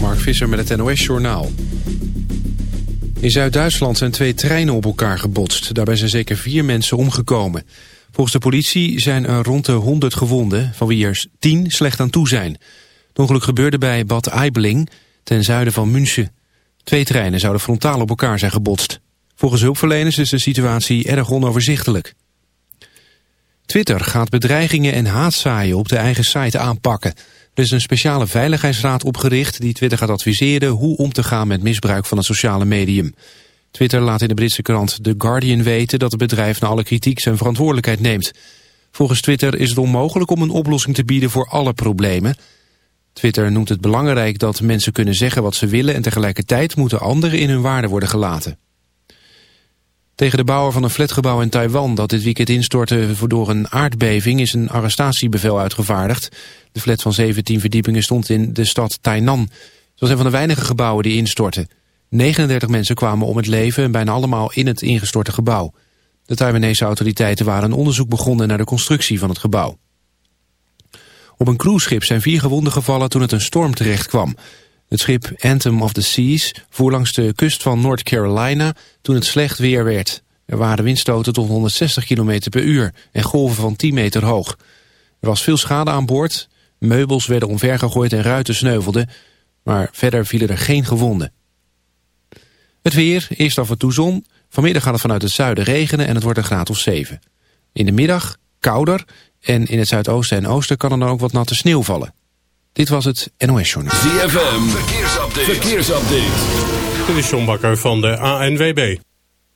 Mark Visser met het NOS-journaal. In Zuid-Duitsland zijn twee treinen op elkaar gebotst. Daarbij zijn zeker vier mensen omgekomen. Volgens de politie zijn er rond de 100 gewonden... van wie er 10 slecht aan toe zijn. Het ongeluk gebeurde bij Bad Aibling, ten zuiden van München. Twee treinen zouden frontaal op elkaar zijn gebotst. Volgens hulpverleners is de situatie erg onoverzichtelijk. Twitter gaat bedreigingen en haatzaaien op de eigen site aanpakken. Er is een speciale veiligheidsraad opgericht die Twitter gaat adviseren hoe om te gaan met misbruik van het sociale medium. Twitter laat in de Britse krant The Guardian weten dat het bedrijf na alle kritiek zijn verantwoordelijkheid neemt. Volgens Twitter is het onmogelijk om een oplossing te bieden voor alle problemen. Twitter noemt het belangrijk dat mensen kunnen zeggen wat ze willen en tegelijkertijd moeten anderen in hun waarde worden gelaten. Tegen de bouwer van een flatgebouw in Taiwan dat dit weekend instortte door een aardbeving is een arrestatiebevel uitgevaardigd. De flat van 17 verdiepingen stond in de stad Tainan. Het was een van de weinige gebouwen die instortten. 39 mensen kwamen om het leven en bijna allemaal in het ingestorte gebouw. De Taiwanese autoriteiten waren een onderzoek begonnen naar de constructie van het gebouw. Op een cruiseschip zijn vier gewonden gevallen toen het een storm terecht kwam. Het schip Anthem of the Seas voer langs de kust van North Carolina toen het slecht weer werd. Er waren windstoten tot 160 km per uur en golven van 10 meter hoog. Er was veel schade aan boord, meubels werden omvergegooid en ruiten sneuvelden, maar verder vielen er geen gewonden. Het weer, eerst af en toe zon, vanmiddag gaat het vanuit het zuiden regenen en het wordt een graad of 7. In de middag kouder en in het zuidoosten en oosten kan er dan ook wat natte sneeuw vallen. Dit was het NOS Journal. ZFM, verkeersupdate. verkeersupdate. Dit is John Bakker van de ANWB.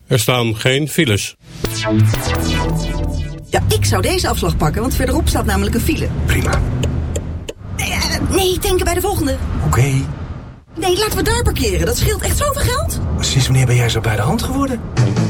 Er staan geen files. Ja, ik zou deze afslag pakken, want verderop staat namelijk een file. Prima. Nee, eh, nee denken bij de volgende. Oké. Nee, laten we daar parkeren. Dat scheelt echt zoveel geld. Sinds wanneer ben jij zo bij de hand geworden?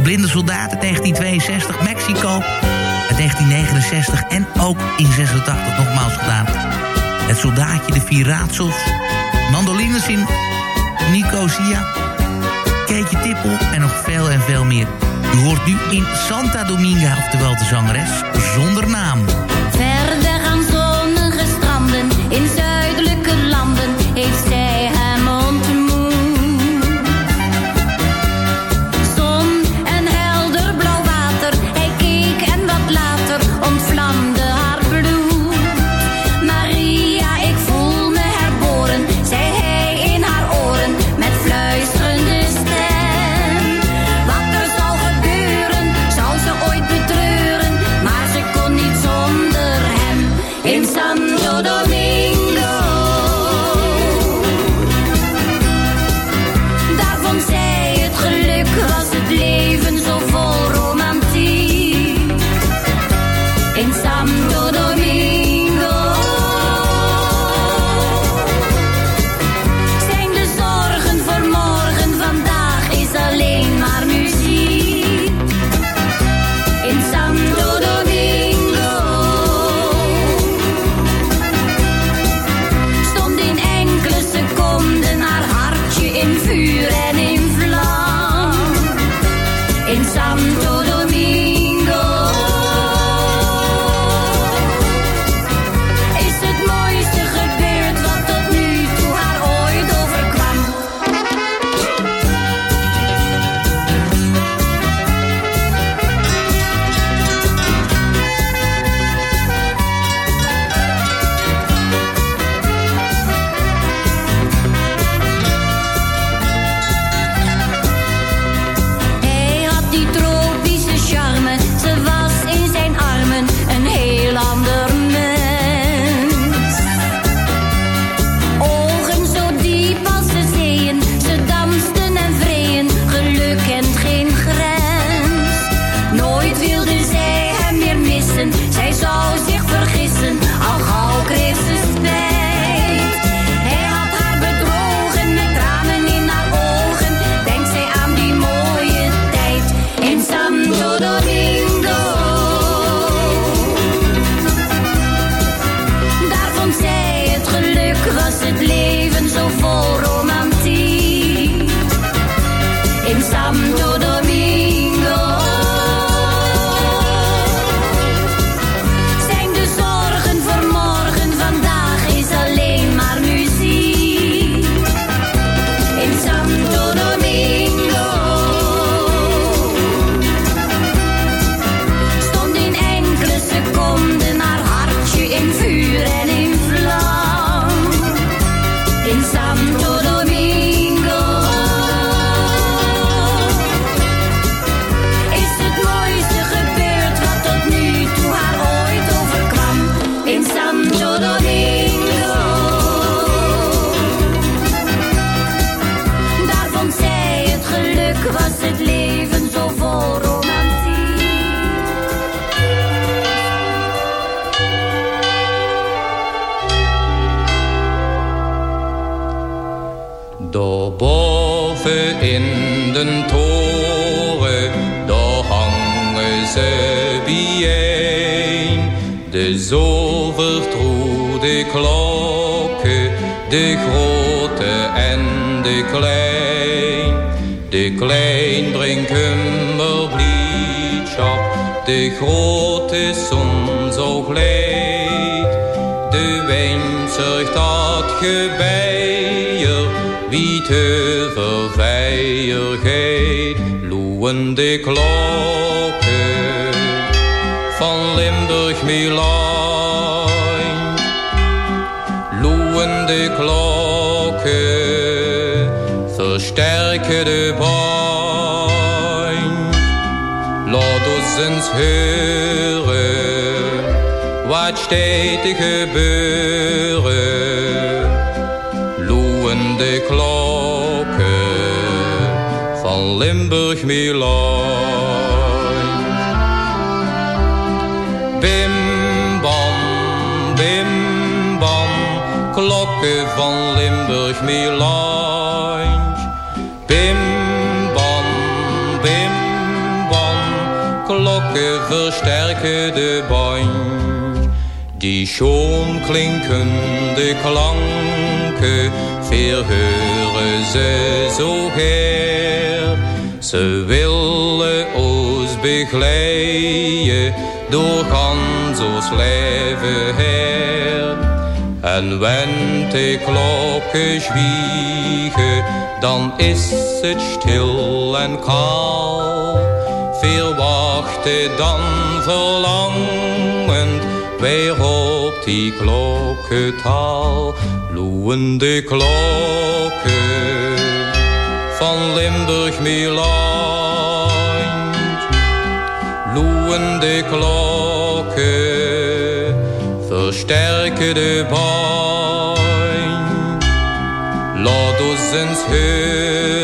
De Blinde Soldaat uit 1962. Mexico uit 1969. En ook in 86 nogmaals gedaan. Het Soldaatje, De Vier Raadsels. Mandolines in Nicosia. Keetje Tippel en nog veel en veel meer. U hoort nu in Santa Dominga, oftewel de zangeres, zonder naam. De grote en de klein. De klein brengt kummerbliedschap, de grote zon zo gleed. De wijn zorgt dat gebeier, wie te verveiligheid. Loeien de klokken van Limburg Milaan. Klokken, versterken de baan. Laat ons eens wat steeds te gebeuren. De klokken van Limburg klokken van Limburg Milaan. Bim bam, bim bam, klokken versterken de band. Die schoon klinkende klanken, verheuren ze zo her. Ze willen ons begeleiden door ons leven her. En wenn de klokken zwiegen, dan is het stil en kaal. Veel wachten dan verlangend, weer op die klokkentaal. Loeien de klokken van Limburg Milaan. Loeien de klokken, versterken de baan. Laat ons eens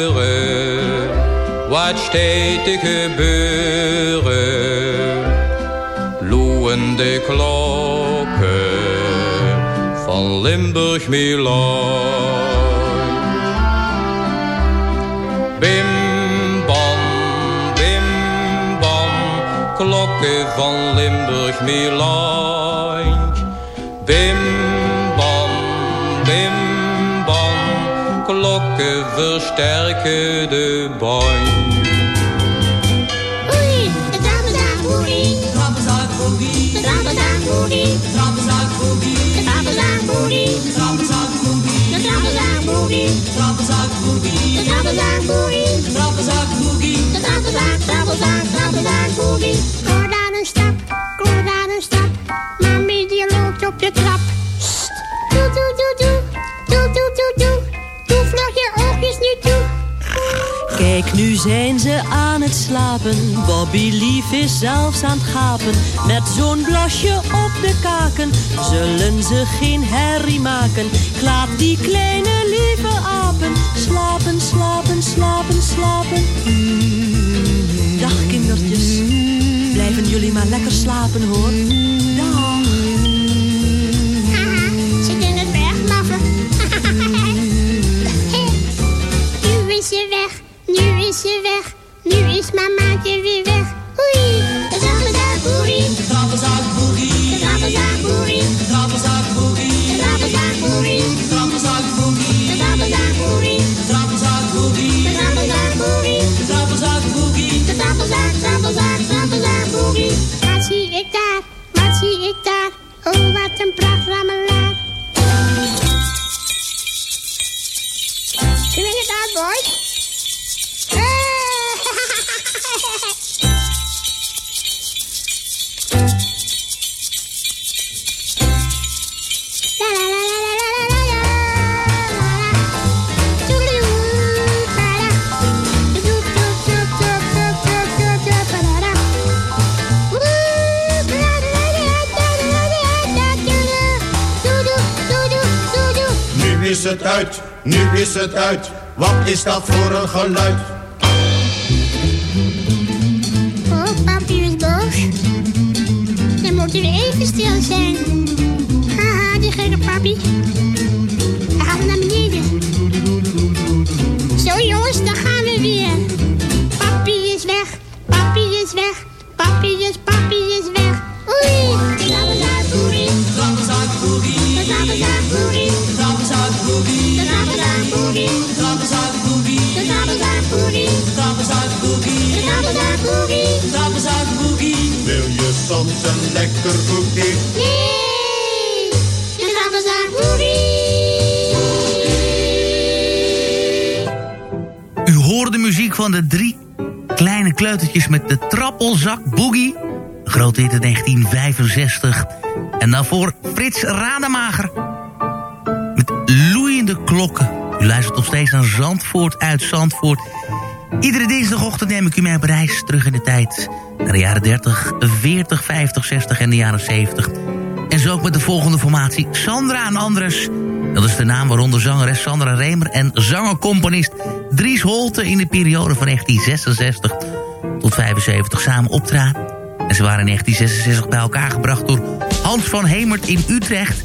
horen, wat steeds te gebeuren. Klokken van Limburg Milaan. Bim bam, bim bam, klokken van Limburg Milaan. Klokken versterken de band. Oei, de trappenzaakboerie. De trappenzaakboerie. De trappenzaakboerie. De trappenzaakboerie. De trappenzaakboerie. De trappenzaakboerie. De trappenzaakboerie. De trappenzaakboerie. De trappenzaakboerie. De trappenzaakboerie. De trappenzaak, trappenzaak, trappenzaakboerie. Kom daar een stap, kom daar een stap. Mami die loopt op de trap. Sst. Doe, doe, doe. Doe, Kijk, nu zijn ze aan het slapen. Bobby Lief is zelfs aan het gapen. Met zo'n blasje op de kaken zullen ze geen herrie maken. Ik laat die kleine lieve apen slapen, slapen, slapen, slapen. Dag kindertjes, blijven jullie maar lekker slapen hoor. Dag. Ze weg, nu is ze weg. Nu is mamaatje weer weg. Oei, de trappenzaakboerie. De trappenzaakboerie. De trappenzaakboerie. De trappenzaakboerie. De trappenzaakboerie. De trappenzaakboerie. De trappenzaakboerie. De trappenzaakboerie. De trappenzaakboerie. De trappenzaakboerie. De trappenzaak, trappenzaak, trappenzaakboerie. Wat zie ik daar? Wat zie ik daar? Oh, wat een pracht rammelaar. Swing it out, boys. Het uit, nu is het uit. Wat is dat voor een geluid? Oh, papi is boos. Dan moeten we even stil zijn. Haha, die gekke papi. Hij gaat naar beneden. jongens, daar gaan we weer. Papi is weg, papi is weg, papi is, papi is weg. Oei, zappelzakboerie. De zappelzakboerie. De zappelzakboerie. De zappelzakboerie. De zappelzakboerie. Wil je soms een lekker koekje? Nee, de zappelzakboerie. U hoorde de muziek van de drie kleine kleutertjes met de trappelzak boogie. Hit in 1965. En daarvoor Frits Rademager. Met loeiende klokken. U luistert nog steeds naar Zandvoort uit Zandvoort. Iedere dinsdagochtend neem ik u mee op reis terug in de tijd. Naar de jaren 30, 40, 50, 60 en de jaren 70. En zo ook met de volgende formatie. Sandra en Andres. Dat is de naam waaronder zangeres Sandra Remer en zangercomponist Dries Holte in de periode van 1966 tot 75 samen optraden. En ze waren in 1966 bij elkaar gebracht door Hans van Hemert in Utrecht.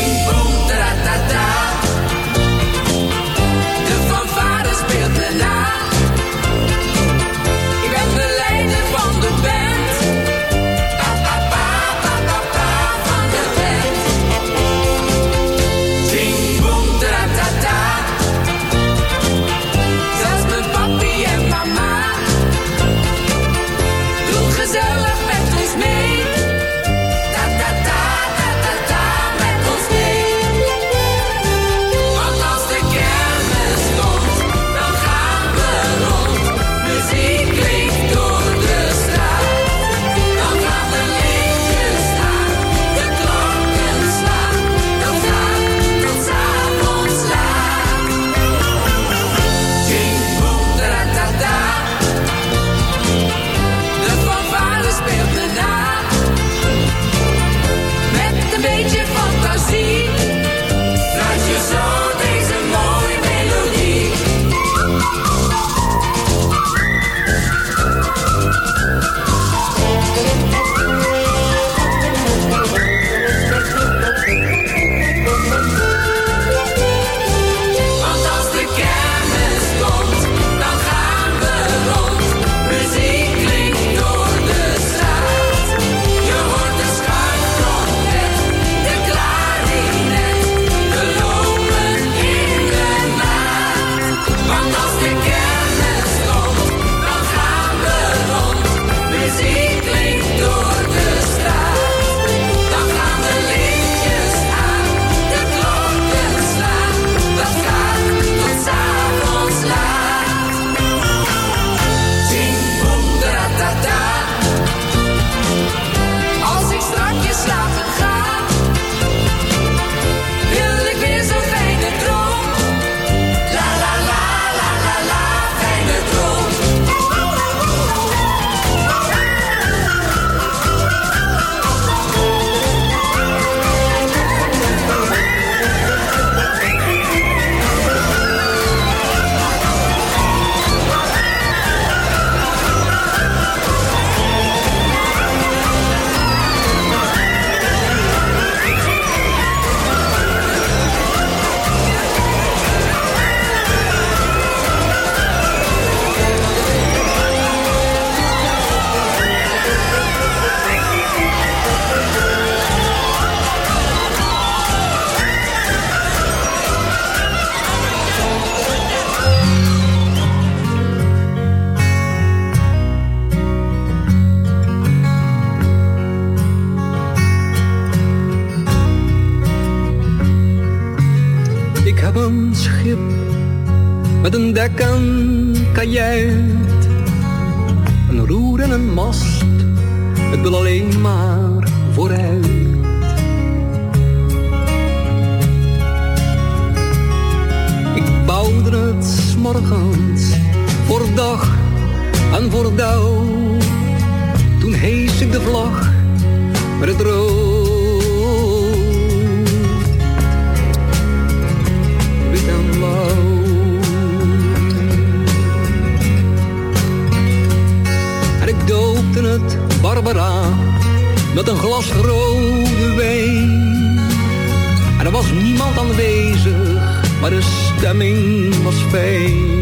Was niemand aanwezig, maar de stemming was fijn.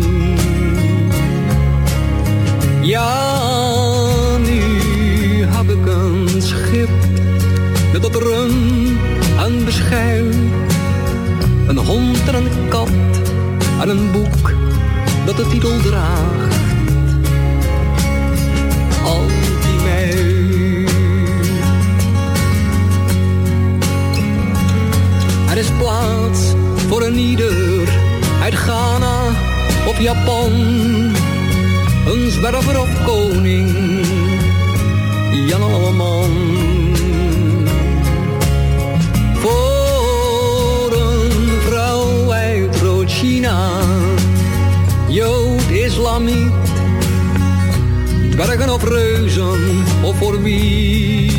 Ja, nu heb ik een schip met dat rum en beschuit. Een hond en een kat en een boek dat de titel draagt. Anti-mij. Voor een ieder uit Ghana of Japan. Een zwerver of koning, Jan Alleman. Voor een vrouw uit Rood-China, Jood, Islamiet. Dwergen of reuzen, of voor wie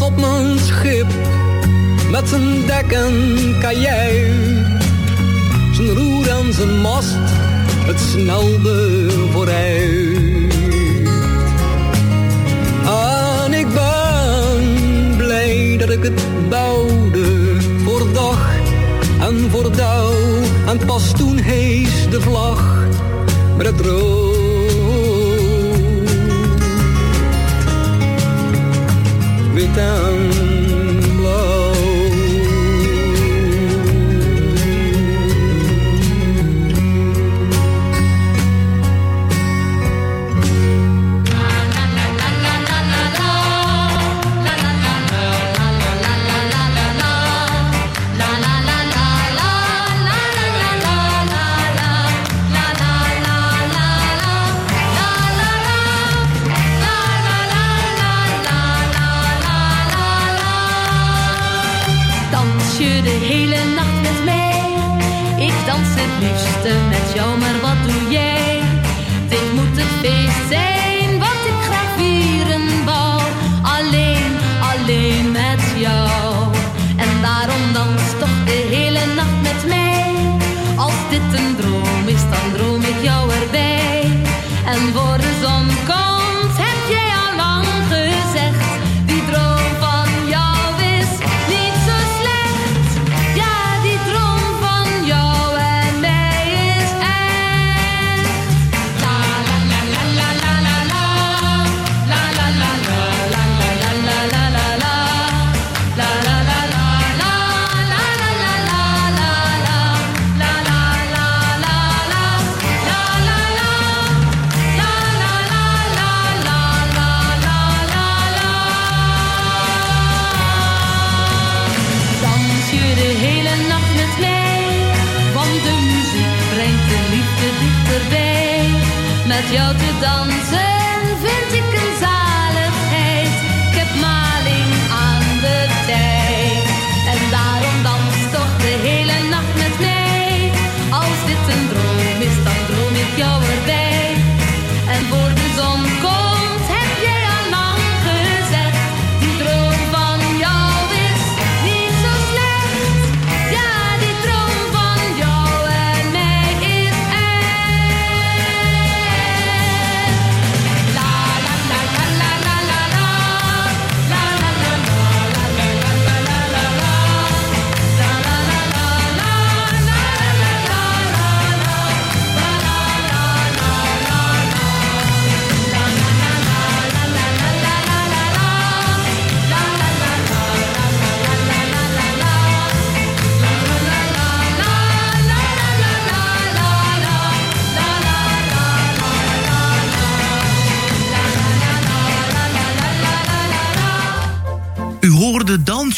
op mijn schip met zijn dek en kajuit, zijn roer en zijn mast, het snelde vooruit. De hele nacht met mij, want de muziek brengt de liefde dichterbij. Met jou te dansen vind ik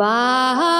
Waarvoor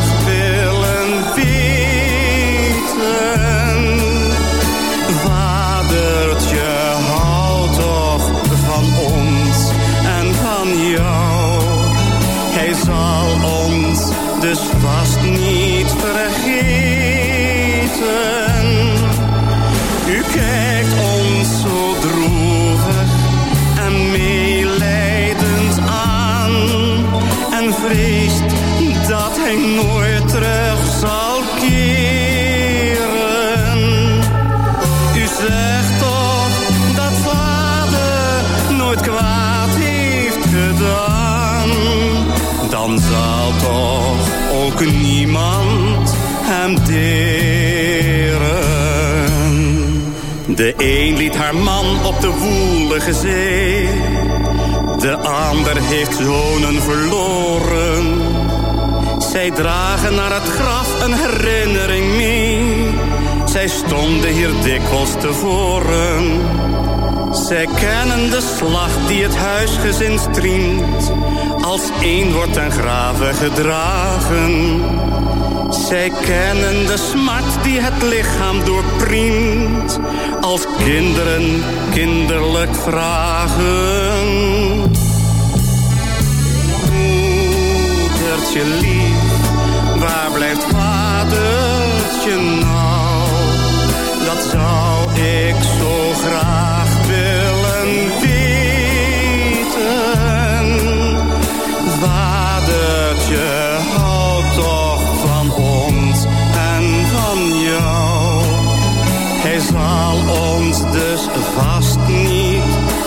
dus haar man op de woelige zee. De ander heeft zonen verloren. Zij dragen naar het graf een herinnering mee. Zij stonden hier dikwijls tevoren. Zij kennen de slag die het huisgezin striemt. Als één wordt ten grave gedragen. Zij kennen de smart die het lichaam doorpriemt. Als kinderen kinderlijk vragen. Moedertje lief, waar blijft vadertje nou? Dat zou ik zo graag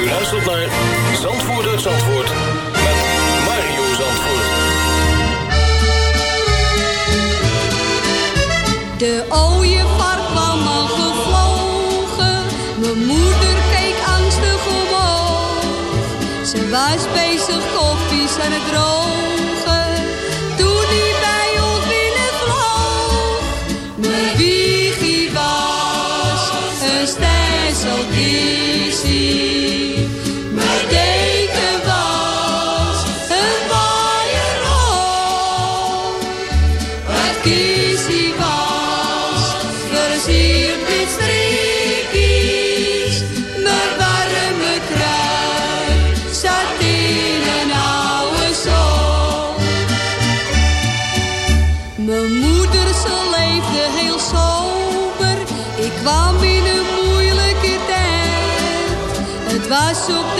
U luistert naar Zandvoort uit Zandvoort met Mario Zandvoort. De ooievaar kwam al gevlogen. Mijn moeder keek angstig omhoog. Ze was bezig koffies aan het drogen. Het was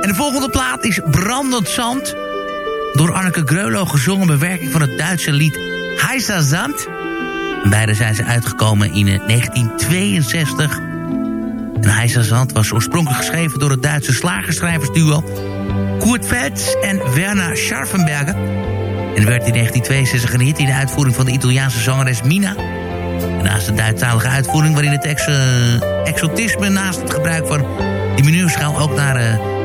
En de volgende plaat is Brandend Zand. Door Anneke Greulow gezongen bewerking van het Duitse lied Heisa Zand. Beide zijn ze uitgekomen in eh, 1962. En Heisa Zand was oorspronkelijk geschreven door het Duitse slagerschrijversduo... Kurt Vets en Werner Scharfenberger. En werd in 1962 een in de uitvoering van de Italiaanse zangeres Mina... Naast de Duitsstalige uitvoering waarin het ex, eh, exotisme... naast het gebruik van die mineurschaal ook naar eh,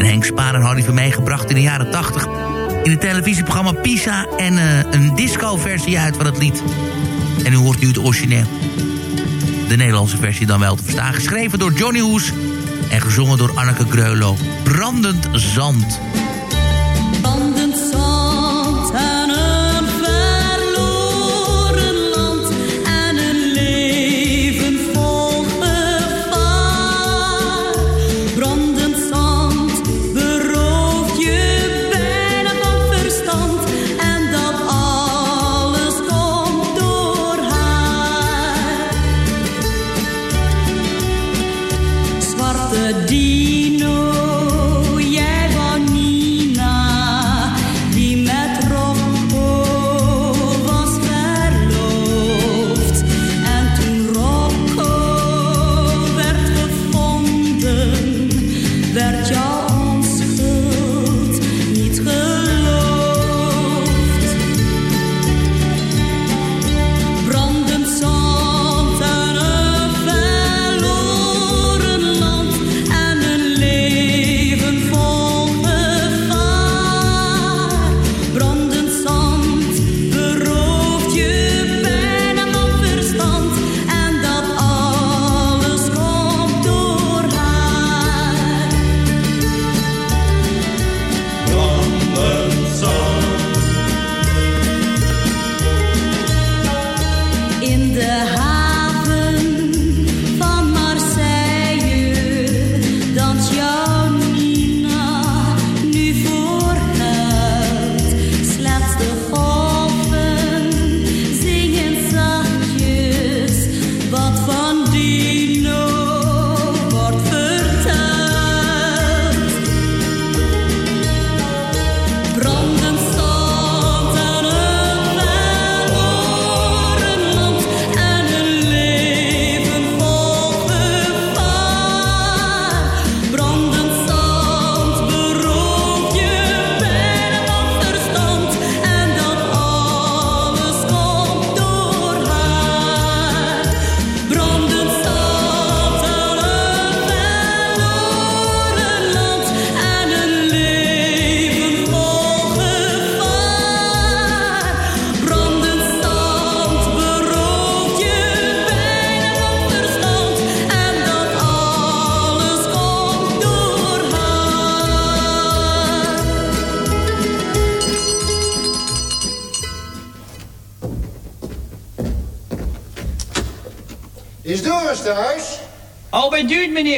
En Henk Spaar en Harry van meegebracht in de jaren 80 in het televisieprogramma Pisa en uh, een disco-versie uit van het lied. En u hoort nu het origineel. De Nederlandse versie dan wel te verstaan. Geschreven door Johnny Hoes en gezongen door Anneke Greulow. Brandend Zand.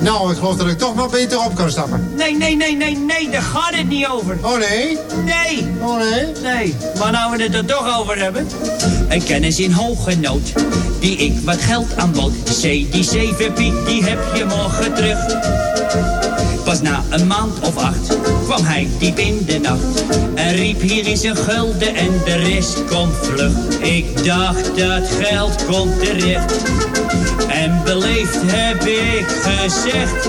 Nou, ik geloof dat ik toch maar beter op kan stappen. Nee, nee, nee, nee, nee, daar gaat het niet over. Oh nee? Nee. Oh nee? Nee, maar nou we het er toch over hebben. Een kennis in hoge nood, die ik wat geld aanbood. C, die 7 piek, die heb je morgen terug. Pas na een maand of acht kwam hij diep in de nacht. En riep hier is een gulden en de rest komt vlug. Ik dacht dat geld komt terecht. En beleefd heb ik gezegd.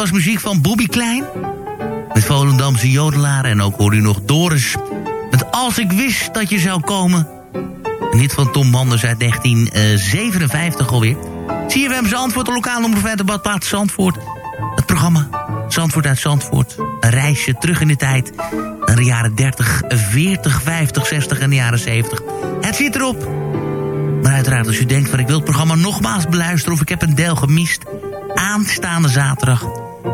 was muziek van Bobby Klein. Met Volendamse jodelaar en ook hoor u nog Doris. Met Als ik wist dat je zou komen. Een hit van Tom Manders uit 1957 alweer. CFM Zandvoort, de lokale omroep de badplaats Zandvoort. Het programma Zandvoort uit Zandvoort. Een reisje terug in de tijd. Naar de jaren 30, 40, 50, 60 en de jaren 70. Het zit erop. Maar uiteraard als u denkt van ik wil het programma nogmaals beluisteren... of ik heb een deel gemist... aanstaande zaterdag...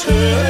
Scheur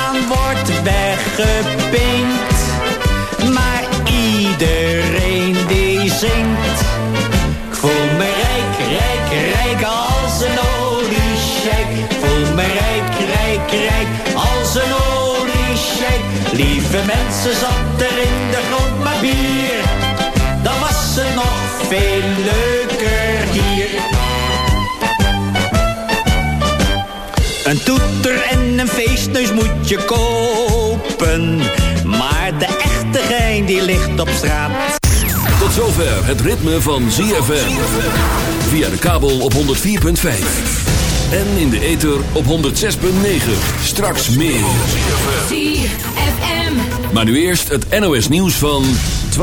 wordt weggepinkt. Maar iedereen die zingt. Ik voel me rijk, rijk, rijk als een oliesjeik. Voel me rijk, rijk, rijk als een oliesjeik. Lieve mensen, zat er in de grond maar bier. Dan was het nog veel leuker hier. Een toeter een feestneus moet je kopen. Maar de echte gein die ligt op straat. Tot zover het ritme van ZFM. Via de kabel op 104.5. En in de ether op 106.9. Straks meer. ZFM. Maar nu eerst het NOS nieuws van 12.